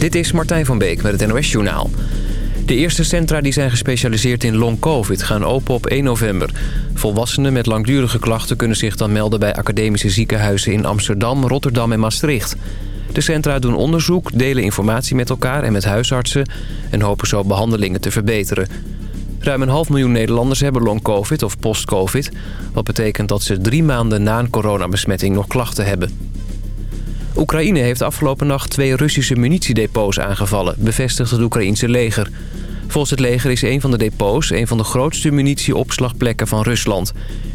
Dit is Martijn van Beek met het NOS Journaal. De eerste centra die zijn gespecialiseerd in long-covid gaan open op 1 november. Volwassenen met langdurige klachten kunnen zich dan melden bij academische ziekenhuizen in Amsterdam, Rotterdam en Maastricht. De centra doen onderzoek, delen informatie met elkaar en met huisartsen... en hopen zo behandelingen te verbeteren. Ruim een half miljoen Nederlanders hebben long-covid of post-covid... wat betekent dat ze drie maanden na een coronabesmetting nog klachten hebben. Oekraïne heeft afgelopen nacht twee Russische munitiedepots aangevallen... bevestigt het Oekraïense leger. Volgens het leger is een van de depots een van de grootste munitieopslagplekken van Rusland.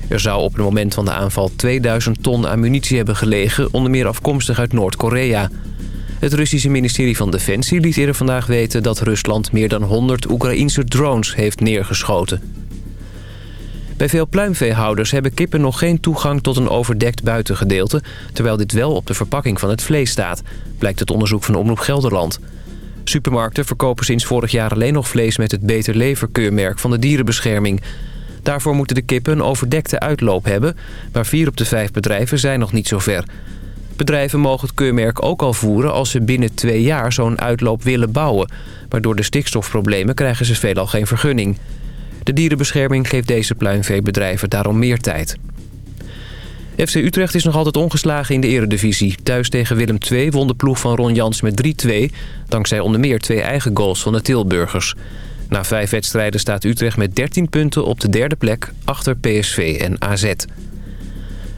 Er zou op het moment van de aanval 2000 ton aan munitie hebben gelegen... onder meer afkomstig uit Noord-Korea. Het Russische ministerie van Defensie liet eerder vandaag weten... dat Rusland meer dan 100 Oekraïense drones heeft neergeschoten. Bij veel pluimveehouders hebben kippen nog geen toegang tot een overdekt buitengedeelte... terwijl dit wel op de verpakking van het vlees staat, blijkt het onderzoek van Omroep Gelderland. Supermarkten verkopen sinds vorig jaar alleen nog vlees met het Beter Leverkeurmerk van de dierenbescherming. Daarvoor moeten de kippen een overdekte uitloop hebben, maar vier op de vijf bedrijven zijn nog niet zo ver. Bedrijven mogen het keurmerk ook al voeren als ze binnen twee jaar zo'n uitloop willen bouwen. Maar door de stikstofproblemen krijgen ze veelal geen vergunning. De dierenbescherming geeft deze pluimveebedrijven daarom meer tijd. FC Utrecht is nog altijd ongeslagen in de eredivisie. Thuis tegen Willem II won de ploeg van Ron Jans met 3-2... dankzij onder meer twee eigen goals van de Tilburgers. Na vijf wedstrijden staat Utrecht met 13 punten op de derde plek... achter PSV en AZ.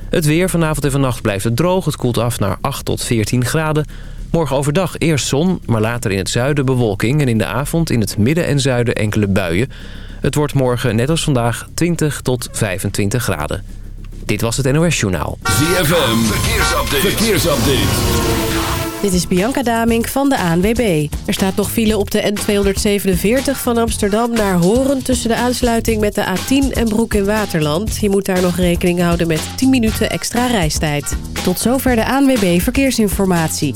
Het weer vanavond en vannacht blijft het droog. Het koelt af naar 8 tot 14 graden. Morgen overdag eerst zon, maar later in het zuiden bewolking... en in de avond in het midden en zuiden enkele buien... Het wordt morgen, net als vandaag, 20 tot 25 graden. Dit was het NOS Journaal. ZFM, verkeersupdate. verkeersupdate. Dit is Bianca Damink van de ANWB. Er staat nog file op de N247 van Amsterdam naar Horen... tussen de aansluiting met de A10 en Broek in Waterland. Je moet daar nog rekening houden met 10 minuten extra reistijd. Tot zover de ANWB Verkeersinformatie.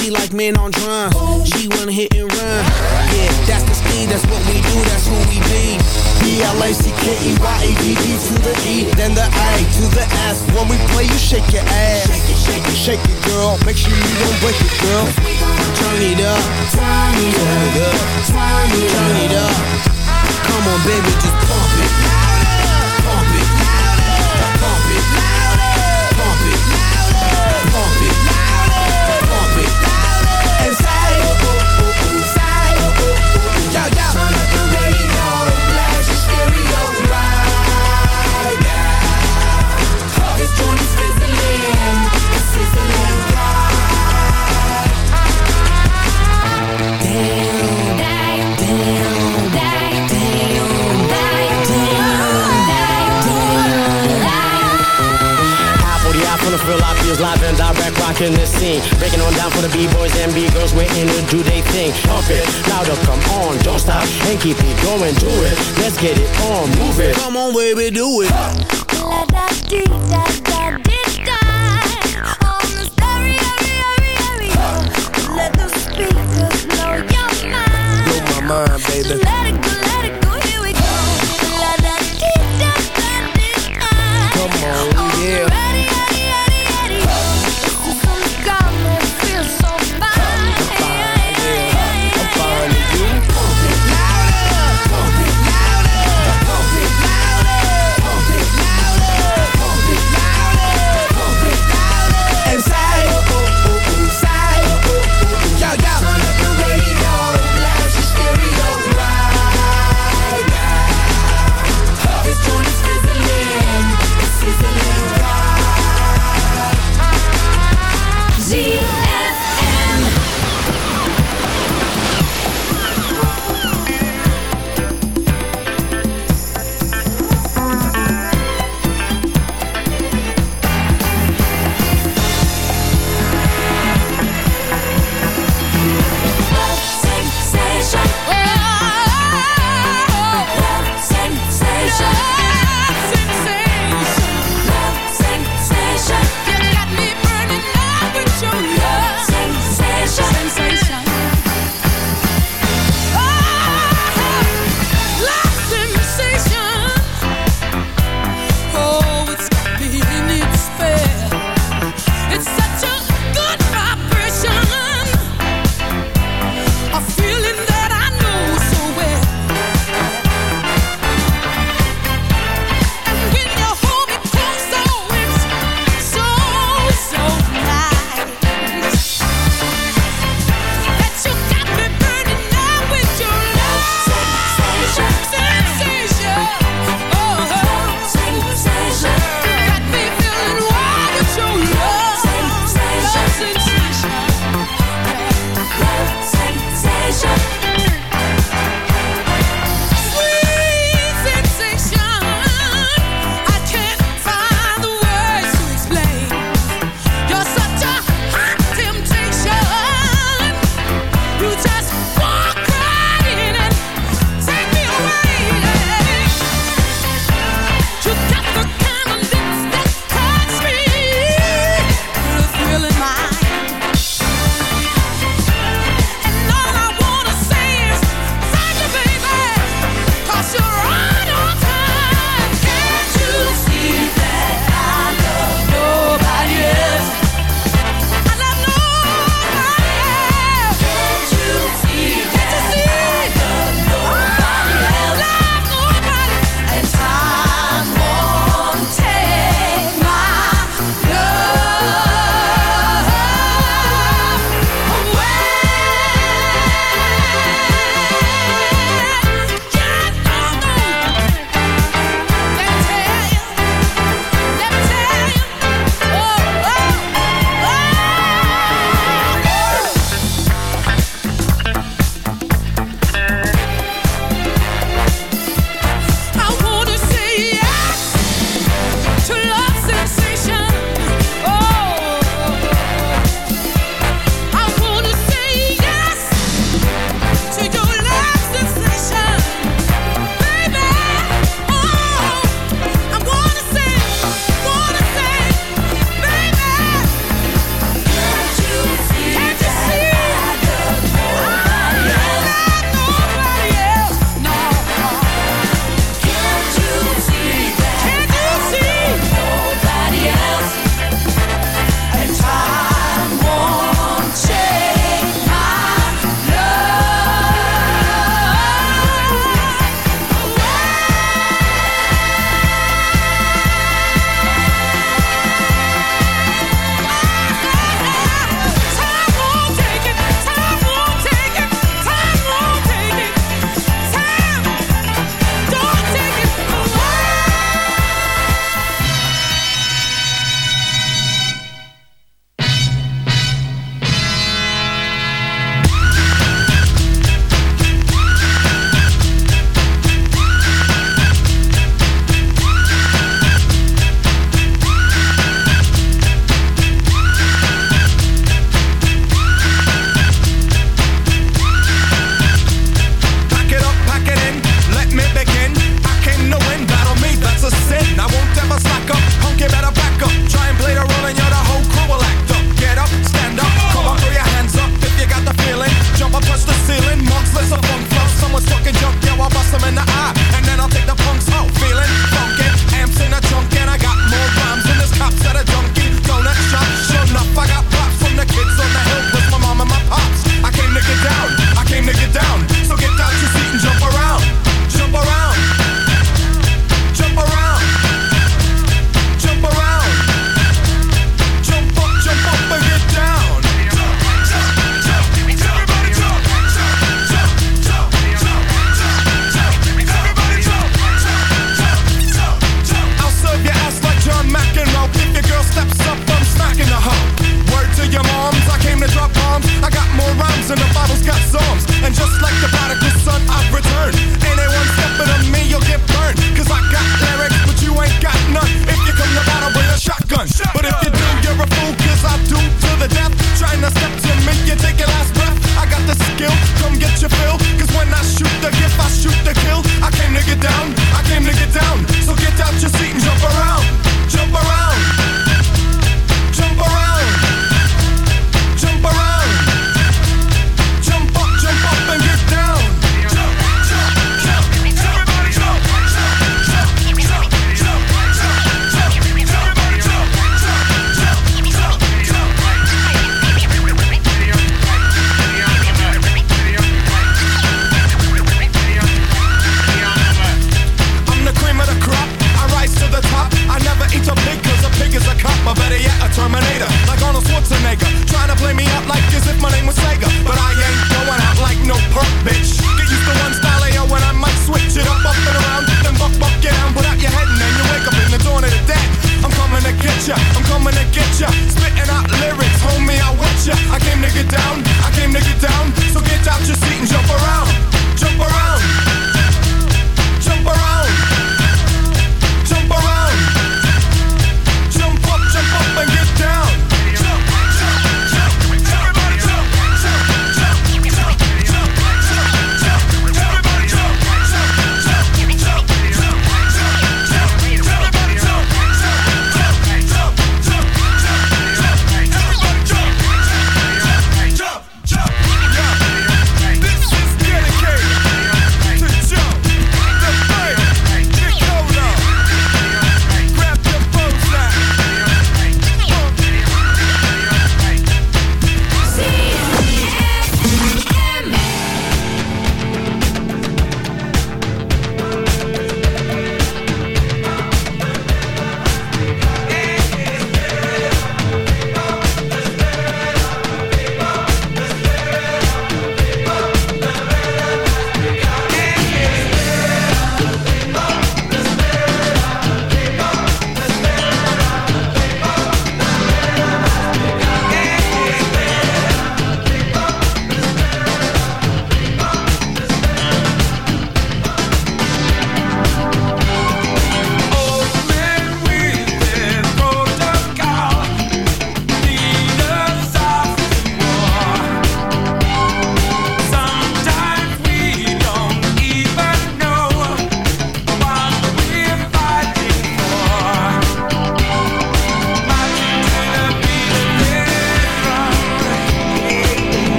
She like men on drum. She wanna hit and run. Yeah, that's the speed, that's what we do, that's who we be. B-L-A-C-K-E-Y-A-D-D to the E, then the A to the S. When we play, you shake your ass. Shake it, shake it, shake it, girl. Make sure you don't break it, girl. Turn it up, turn it up, turn it up. Come on, baby, just live and direct rocking the scene. Breaking on down for the B-boys and B-girls waiting to do they thing. Pump it, louder, come on, don't stop and keep it going, do it. Let's get it on, move it. Come on, baby, do it. La da dee da da dee da. On the stereo, stereo, stereo. Let the speakers blow your mind. Blow my mind, baby. Let it go, let it go, here we go. La da dee da da dee da. Come on, yeah.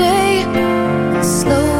Day. And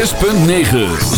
6.9.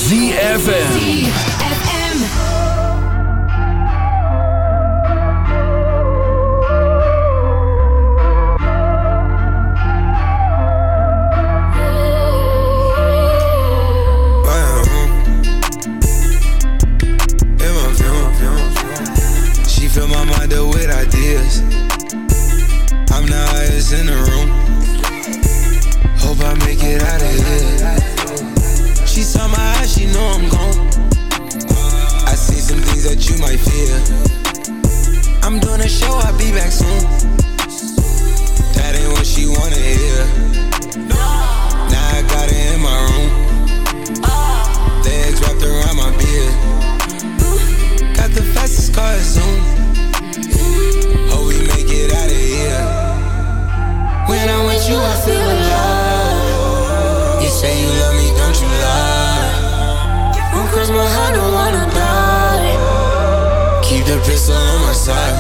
side.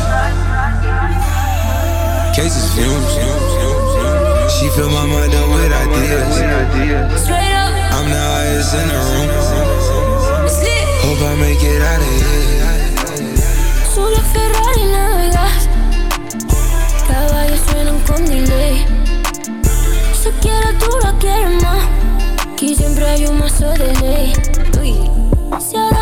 Cases fumes. She fill my mind up with ideas. I'm the highest in the room. Hope I make it out of here. Solo Ferrari navegas Caballos suenan con delay Se quiere tú la quieres más Aquí siempre hay un mazo de ley. Si ahora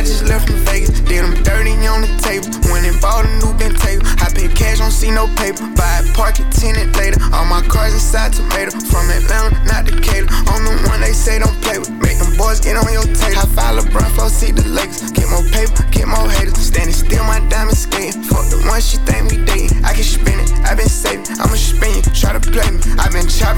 I just left from Vegas, did them dirty on the table. Went and bought a new bent table. I paid cash, don't see no paper. Buy it, park it, tenant later. All my cars inside tomato. From Atlanta, not Decatur. On the one they say don't play with. Make them boys get on your tape. I five LeBron, flow, see the Lakers. Get more paper, get more haters. Standing still, my diamond skating. Fuck the one she think we dating. I can spin it, I been saving. I'ma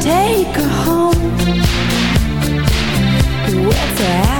Take her home. What's her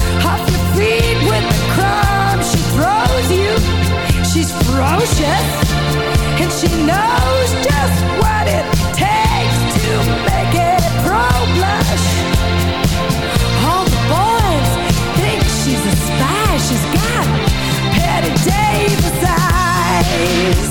She's ferocious and she knows just what it takes to make it pro blush. All the boys think she's a spy. She's got Bette Davis eyes.